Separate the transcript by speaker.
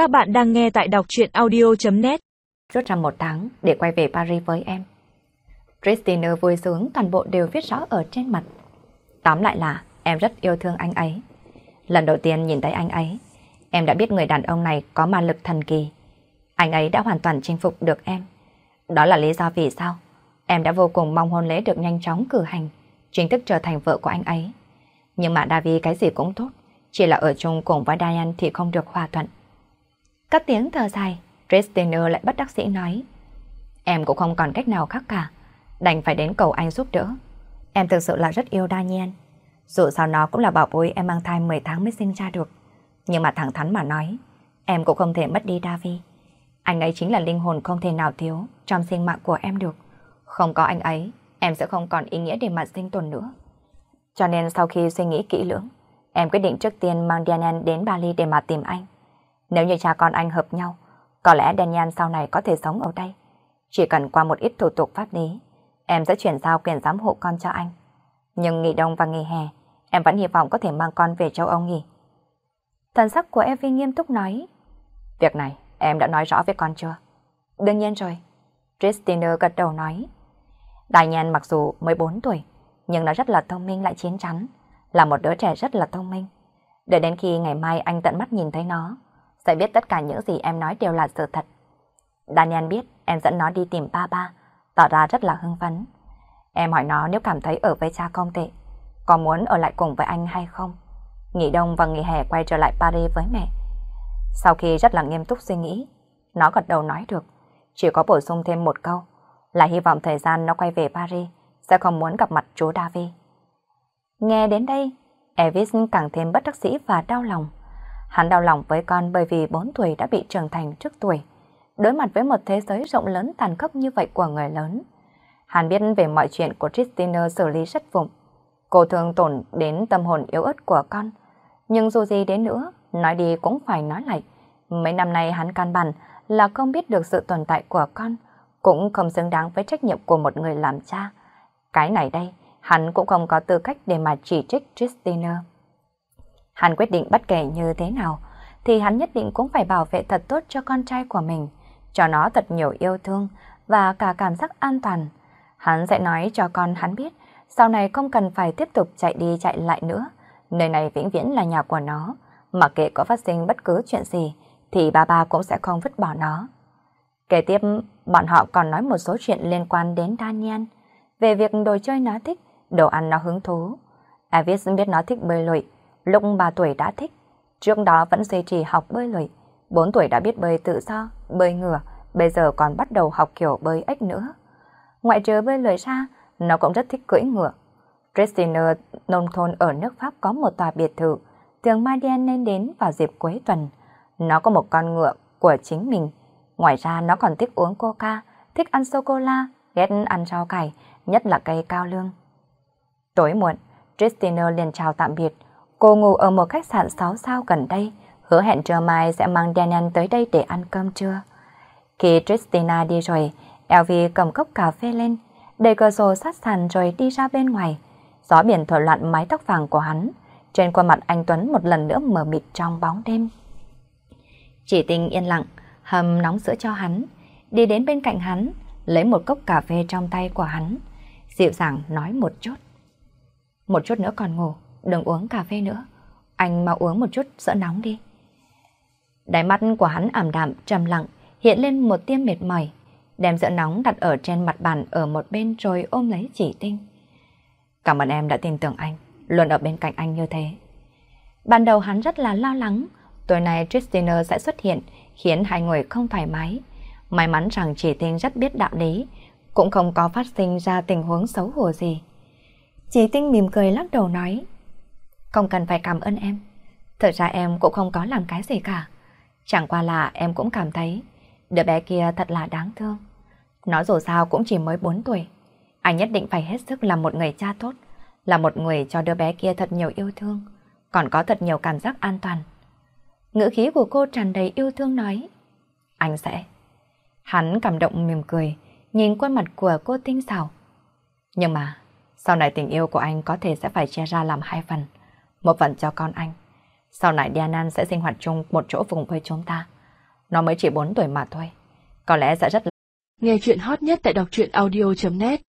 Speaker 1: Các bạn đang nghe tại đọc truyện audio.net
Speaker 2: Rút ra một tháng để quay về Paris với em. Christina vui sướng toàn bộ đều viết rõ ở trên mặt. Tóm lại là em rất yêu thương anh ấy. Lần đầu tiên nhìn thấy anh ấy, em đã biết người đàn ông này có ma lực thần kỳ. Anh ấy đã hoàn toàn chinh phục được em. Đó là lý do vì sao em đã vô cùng mong hôn lễ được nhanh chóng cử hành, chính thức trở thành vợ của anh ấy. Nhưng mà Davi cái gì cũng tốt, chỉ là ở chung cùng với Diane thì không được hòa thuận. Các tiếng thở dài, Christina lại bắt đắc sĩ nói. Em cũng không còn cách nào khác cả, đành phải đến cầu anh giúp đỡ. Em thực sự là rất yêu Daniel. Dù sao nó cũng là bảo bối em mang thai 10 tháng mới sinh ra được. Nhưng mà thẳng thắn mà nói, em cũng không thể mất đi Davi. Anh ấy chính là linh hồn không thể nào thiếu trong sinh mạng của em được. Không có anh ấy, em sẽ không còn ý nghĩa để mà sinh tồn nữa. Cho nên sau khi suy nghĩ kỹ lưỡng, em quyết định trước tiên mang Daniel đến Bali để mà tìm anh. Nếu như cha con anh hợp nhau, có lẽ Daniel sau này có thể sống ở đây. Chỉ cần qua một ít thủ tục pháp lý, em sẽ chuyển giao quyền giám hộ con cho anh. Nhưng nghỉ đông và nghỉ hè, em vẫn hy vọng có thể mang con về châu Âu nghỉ. Thần sắc của Evie nghiêm túc nói, Việc này em đã nói rõ với con chưa? Đương nhiên rồi. Christina gật đầu nói. Daniel mặc dù mới 4 tuổi, nhưng nó rất là thông minh lại chiến chắn, là một đứa trẻ rất là thông minh. Đợi đến khi ngày mai anh tận mắt nhìn thấy nó, sẽ biết tất cả những gì em nói đều là sự thật. Daniel biết em dẫn nó đi tìm ba ba, tỏ ra rất là hưng phấn. Em hỏi nó nếu cảm thấy ở với cha không tệ, có muốn ở lại cùng với anh hay không? Nghỉ đông và nghỉ hè quay trở lại Paris với mẹ. Sau khi rất là nghiêm túc suy nghĩ, nó gật đầu nói được, chỉ có bổ sung thêm một câu, là hy vọng thời gian nó quay về Paris sẽ không muốn gặp mặt chú Davi. Nghe đến đây, Elvis càng thêm bất đắc dĩ và đau lòng. Hắn đau lòng với con bởi vì 4 tuổi đã bị trưởng thành trước tuổi. Đối mặt với một thế giới rộng lớn tàn khốc như vậy của người lớn. Hắn biết về mọi chuyện của Christina xử lý rất vụng. Cô thường tổn đến tâm hồn yếu ớt của con. Nhưng dù gì đến nữa, nói đi cũng phải nói lại. Mấy năm nay hắn căn bản là không biết được sự tồn tại của con, cũng không xứng đáng với trách nhiệm của một người làm cha. Cái này đây, hắn cũng không có tư cách để mà chỉ trích Christina. Hắn quyết định bất kể như thế nào, thì hắn nhất định cũng phải bảo vệ thật tốt cho con trai của mình, cho nó thật nhiều yêu thương và cả cảm giác an toàn. Hắn sẽ nói cho con hắn biết, sau này không cần phải tiếp tục chạy đi chạy lại nữa. Nơi này vĩnh viễn là nhà của nó, mà kệ có phát sinh bất cứ chuyện gì, thì ba ba cũng sẽ không vứt bỏ nó. Kế tiếp, bọn họ còn nói một số chuyện liên quan đến Daniel, về việc đồ chơi nó thích, đồ ăn nó hứng thú. Avis biết nó thích bơi lội, lúc 3 tuổi đã thích, trước đó vẫn duy trì học bơi lội, 4 tuổi đã biết bơi tự do, bơi ngửa, bây giờ còn bắt đầu học kiểu bơi ếch nữa. Ngoại trừ bơi lội ra, nó cũng rất thích cưỡi ngựa. Christina nông thôn ở nước Pháp có một tòa biệt thự, thường Marianne nên đến vào dịp cuối tuần. Nó có một con ngựa của chính mình. Ngoài ra nó còn thích uống coca, thích ăn sô-cô-la, ghét ăn rau cải, nhất là cây cao lương. Tối muộn, Christina liền chào tạm biệt. Cô ngủ ở một khách sạn 6 sao gần đây, hứa hẹn trưa mai sẽ mang Daniel tới đây để ăn cơm trưa. Khi Christina đi rồi, Elvie cầm cốc cà phê lên, đẩy cửa sổ sát sàn rồi đi ra bên ngoài. Gió biển thổi loạn mái tóc vàng của hắn, trên khuôn mặt anh Tuấn một lần nữa mờ mịt trong bóng đêm. Chỉ tình yên lặng, hầm nóng sữa cho hắn, đi đến bên cạnh hắn, lấy một cốc cà phê trong tay của hắn, dịu dàng nói một chút. Một chút nữa còn ngủ, đừng uống cà phê nữa, anh mau uống một chút sữa nóng đi. Đáy mắt của hắn ảm đạm, trầm lặng, hiện lên một tia mệt mỏi, đem sữa nóng đặt ở trên mặt bàn ở một bên rồi ôm lấy chỉ tinh. Cảm ơn em đã tin tưởng anh, luôn ở bên cạnh anh như thế. Ban đầu hắn rất là lo lắng, tối nay Christina sẽ xuất hiện, khiến hai người không thoải mái. May mắn rằng chỉ tinh rất biết đạo lý, cũng không có phát sinh ra tình huống xấu hổ gì. Chỉ tinh mỉm cười lắc đầu nói, không cần phải cảm ơn em. Thật ra em cũng không có làm cái gì cả. Chẳng qua là em cũng cảm thấy đứa bé kia thật là đáng thương. Nó dù sao cũng chỉ mới 4 tuổi. Anh nhất định phải hết sức làm một người cha tốt, là một người cho đứa bé kia thật nhiều yêu thương, còn có thật nhiều cảm giác an toàn. Ngữ khí của cô tràn đầy yêu thương nói, anh sẽ. Hắn cảm động mỉm cười, nhìn khuôn mặt của cô tinh xảo. Nhưng mà, sau này tình yêu của anh có thể sẽ phải chia ra làm hai phần. Một phần cho con anh. Sau này Diana sẽ sinh hoạt chung một chỗ vùng với chúng ta. Nó mới chỉ 4 tuổi mà thôi. Có lẽ sẽ rất
Speaker 1: Nghe chuyện hot nhất tại đọc truyện audio.net